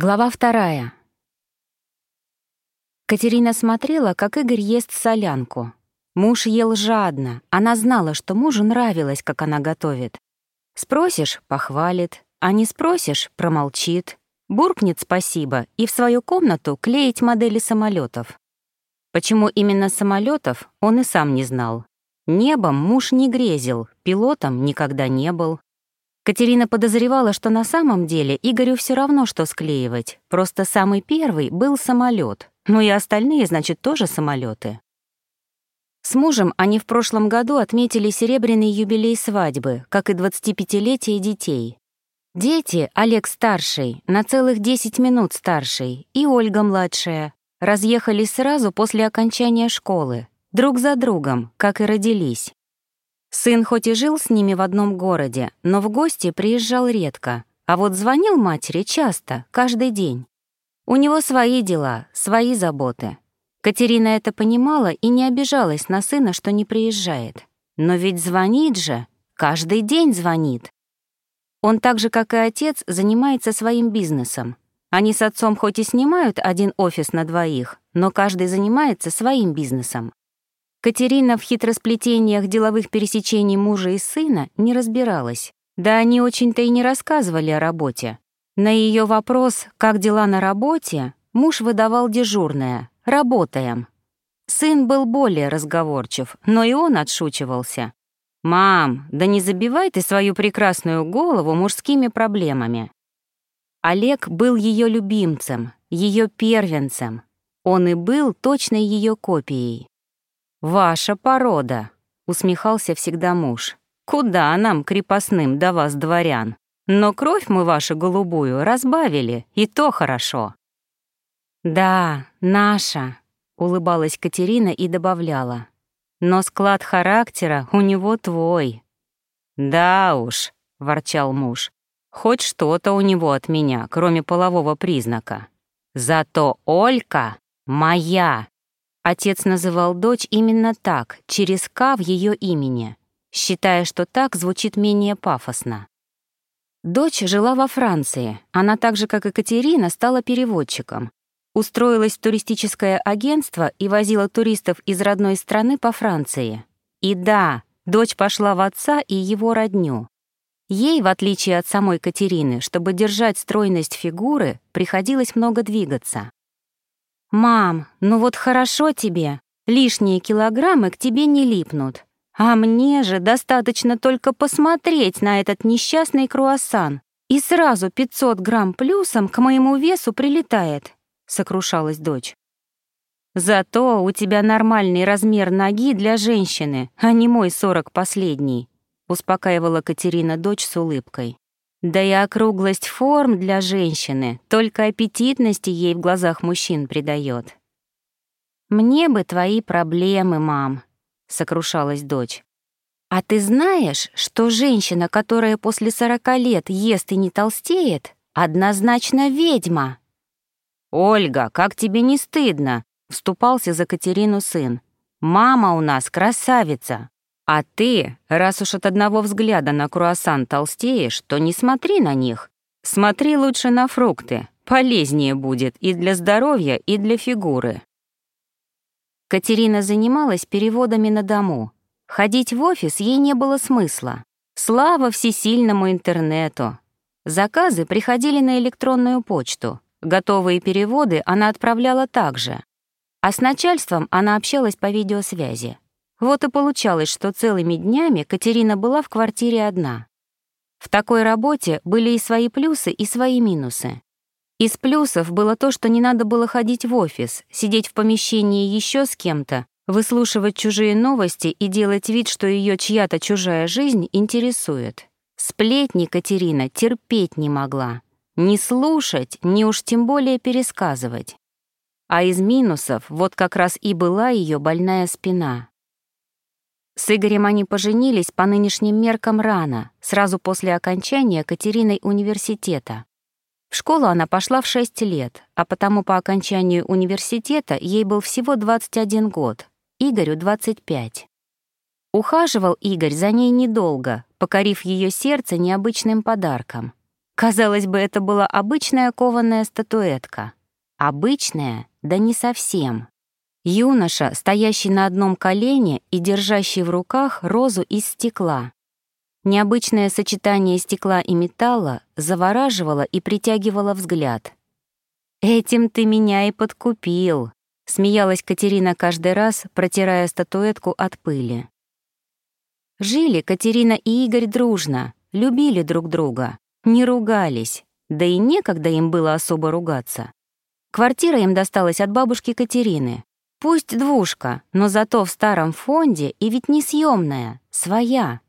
Глава вторая. Катерина смотрела, как Игорь ест солянку. Муж ел жадно. Она знала, что мужу нравилось, как она готовит. Спросишь — похвалит, а не спросишь — промолчит. Буркнет спасибо и в свою комнату клеить модели самолетов. Почему именно самолетов, он и сам не знал. Небом муж не грезил, пилотом никогда не был. Катерина подозревала, что на самом деле Игорю все равно, что склеивать. Просто самый первый был самолет, ну и остальные, значит, тоже самолеты. С мужем они в прошлом году отметили серебряный юбилей свадьбы, как и 25-летие детей. Дети, Олег старший, на целых 10 минут старший, и Ольга младшая, разъехались сразу после окончания школы, друг за другом, как и родились. Сын хоть и жил с ними в одном городе, но в гости приезжал редко, а вот звонил матери часто, каждый день. У него свои дела, свои заботы. Катерина это понимала и не обижалась на сына, что не приезжает. Но ведь звонит же, каждый день звонит. Он так же, как и отец, занимается своим бизнесом. Они с отцом хоть и снимают один офис на двоих, но каждый занимается своим бизнесом. Катерина в хитросплетениях деловых пересечений мужа и сына не разбиралась. Да они очень-то и не рассказывали о работе. На ее вопрос «как дела на работе?» муж выдавал дежурное «работаем». Сын был более разговорчив, но и он отшучивался. «Мам, да не забивай ты свою прекрасную голову мужскими проблемами». Олег был ее любимцем, ее первенцем. Он и был точной ее копией. «Ваша порода», — усмехался всегда муж. «Куда нам, крепостным, до вас, дворян? Но кровь мы вашу голубую разбавили, и то хорошо». «Да, наша», — улыбалась Катерина и добавляла. «Но склад характера у него твой». «Да уж», — ворчал муж, — «хоть что-то у него от меня, кроме полового признака. Зато Олька моя». Отец называл дочь именно так, через «К» в ее имени, считая, что так звучит менее пафосно. Дочь жила во Франции. Она так же, как и Катерина, стала переводчиком. Устроилась в туристическое агентство и возила туристов из родной страны по Франции. И да, дочь пошла в отца и его родню. Ей, в отличие от самой Катерины, чтобы держать стройность фигуры, приходилось много двигаться. «Мам, ну вот хорошо тебе, лишние килограммы к тебе не липнут. А мне же достаточно только посмотреть на этот несчастный круассан, и сразу 500 грамм плюсом к моему весу прилетает», — сокрушалась дочь. «Зато у тебя нормальный размер ноги для женщины, а не мой сорок последний», — успокаивала Катерина дочь с улыбкой. Да и округлость форм для женщины только аппетитности ей в глазах мужчин придает. «Мне бы твои проблемы, мам», — сокрушалась дочь. «А ты знаешь, что женщина, которая после сорока лет ест и не толстеет, однозначно ведьма?» «Ольга, как тебе не стыдно?» — вступался за Катерину сын. «Мама у нас красавица, а ты, раз уж от одного взгляда на круассан толстеешь, то не смотри на них. Смотри лучше на фрукты. Полезнее будет и для здоровья, и для фигуры. Катерина занималась переводами на дому. Ходить в офис ей не было смысла. Слава всесильному интернету. Заказы приходили на электронную почту. Готовые переводы она отправляла также. А с начальством она общалась по видеосвязи. Вот и получалось, что целыми днями Катерина была в квартире одна. В такой работе были и свои плюсы, и свои минусы. Из плюсов было то, что не надо было ходить в офис, сидеть в помещении еще с кем-то, выслушивать чужие новости и делать вид, что ее чья-то чужая жизнь интересует. Сплетни Катерина терпеть не могла. Не слушать, не уж тем более пересказывать. А из минусов вот как раз и была ее больная спина. С Игорем они поженились по нынешним меркам рано, сразу после окончания Катериной университета. В школу она пошла в 6 лет, а потому по окончанию университета ей был всего 21 год, Игорю — 25. Ухаживал Игорь за ней недолго, покорив ее сердце необычным подарком. Казалось бы, это была обычная кованая статуэтка. Обычная, да не совсем. Юноша, стоящий на одном колене и держащий в руках розу из стекла. Необычное сочетание стекла и металла завораживало и притягивало взгляд. «Этим ты меня и подкупил», — смеялась Катерина каждый раз, протирая статуэтку от пыли. Жили Катерина и Игорь дружно, любили друг друга, не ругались, да и некогда им было особо ругаться. Квартира им досталась от бабушки Катерины. Пусть двушка, но зато в старом фонде и ведь не съемная, своя.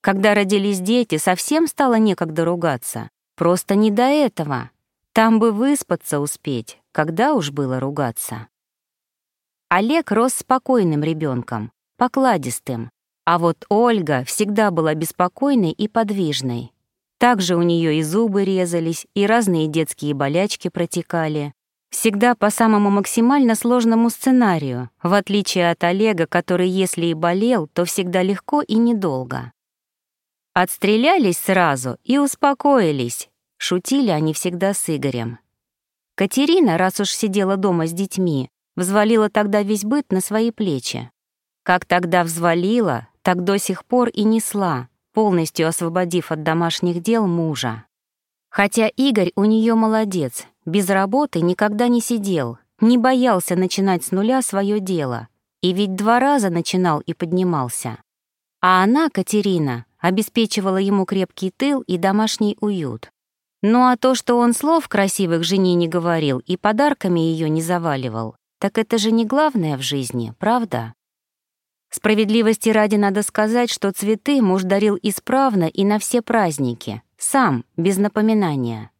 Когда родились дети, совсем стало некогда ругаться. Просто не до этого. Там бы выспаться успеть, когда уж было ругаться. Олег рос спокойным ребенком, покладистым, а вот Ольга всегда была беспокойной и подвижной. Также у нее и зубы резались, и разные детские болячки протекали. Всегда по самому максимально сложному сценарию, в отличие от Олега, который, если и болел, то всегда легко и недолго. Отстрелялись сразу и успокоились, шутили они всегда с Игорем. Катерина, раз уж сидела дома с детьми, взвалила тогда весь быт на свои плечи. Как тогда взвалила, так до сих пор и несла, полностью освободив от домашних дел мужа. Хотя Игорь у нее молодец, без работы никогда не сидел, не боялся начинать с нуля свое дело, и ведь два раза начинал и поднимался. А она, Катерина, обеспечивала ему крепкий тыл и домашний уют. Ну а то, что он слов красивых жене не говорил и подарками ее не заваливал, так это же не главное в жизни, правда? Справедливости ради надо сказать, что цветы муж дарил исправно и на все праздники, сам, без напоминания.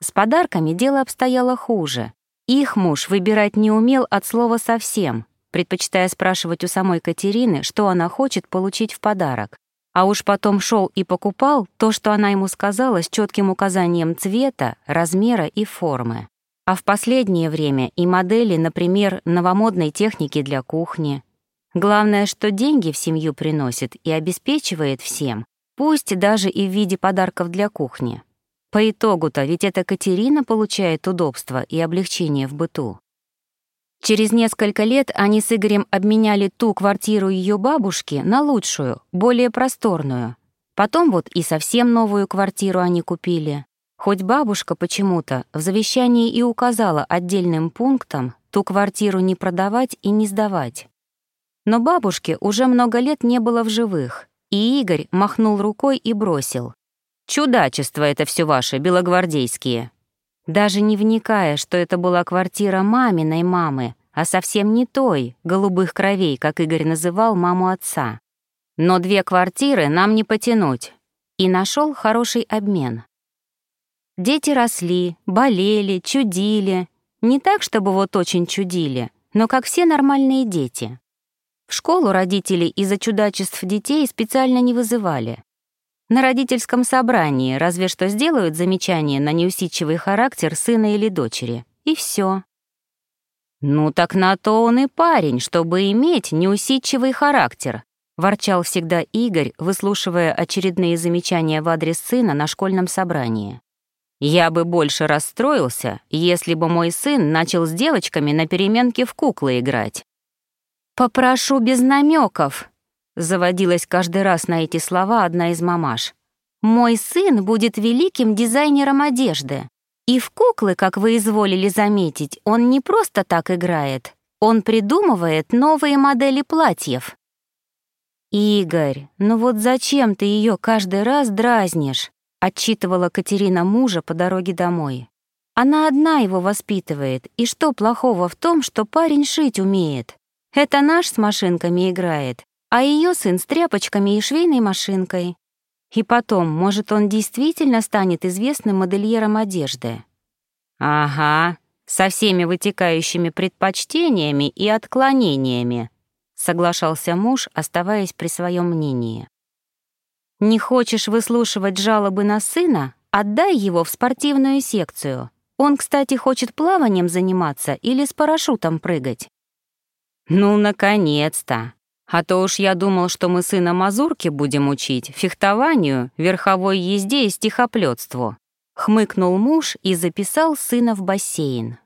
С подарками дело обстояло хуже. Их муж выбирать не умел от слова совсем, предпочитая спрашивать у самой Катерины, что она хочет получить в подарок. А уж потом шел и покупал то, что она ему сказала с четким указанием цвета, размера и формы. А в последнее время и модели, например, новомодной техники для кухни, Главное, что деньги в семью приносит и обеспечивает всем, пусть даже и в виде подарков для кухни. По итогу-то ведь эта Катерина получает удобство и облегчение в быту. Через несколько лет они с Игорем обменяли ту квартиру ее бабушки на лучшую, более просторную. Потом вот и совсем новую квартиру они купили. Хоть бабушка почему-то в завещании и указала отдельным пунктом ту квартиру не продавать и не сдавать. Но бабушки уже много лет не было в живых, и Игорь махнул рукой и бросил. «Чудачество это все ваше, белогвардейские!» Даже не вникая, что это была квартира маминой мамы, а совсем не той, голубых кровей, как Игорь называл маму отца. Но две квартиры нам не потянуть. И нашел хороший обмен. Дети росли, болели, чудили. Не так, чтобы вот очень чудили, но как все нормальные дети. В школу родители из-за чудачеств детей специально не вызывали. На родительском собрании разве что сделают замечание на неусидчивый характер сына или дочери. И все. «Ну так на то он и парень, чтобы иметь неусидчивый характер», ворчал всегда Игорь, выслушивая очередные замечания в адрес сына на школьном собрании. «Я бы больше расстроился, если бы мой сын начал с девочками на переменке в куклы играть. «Попрошу без намеков», — заводилась каждый раз на эти слова одна из мамаш. «Мой сын будет великим дизайнером одежды. И в куклы, как вы изволили заметить, он не просто так играет. Он придумывает новые модели платьев». «Игорь, ну вот зачем ты ее каждый раз дразнишь?» — отчитывала Катерина мужа по дороге домой. «Она одна его воспитывает, и что плохого в том, что парень шить умеет?» Это наш с машинками играет, а ее сын с тряпочками и швейной машинкой. И потом, может, он действительно станет известным модельером одежды. Ага, со всеми вытекающими предпочтениями и отклонениями, соглашался муж, оставаясь при своем мнении. Не хочешь выслушивать жалобы на сына? Отдай его в спортивную секцию. Он, кстати, хочет плаванием заниматься или с парашютом прыгать. «Ну, наконец-то! А то уж я думал, что мы сына Мазурки будем учить фехтованию, верховой езде и стихоплётству. Хмыкнул муж и записал сына в бассейн.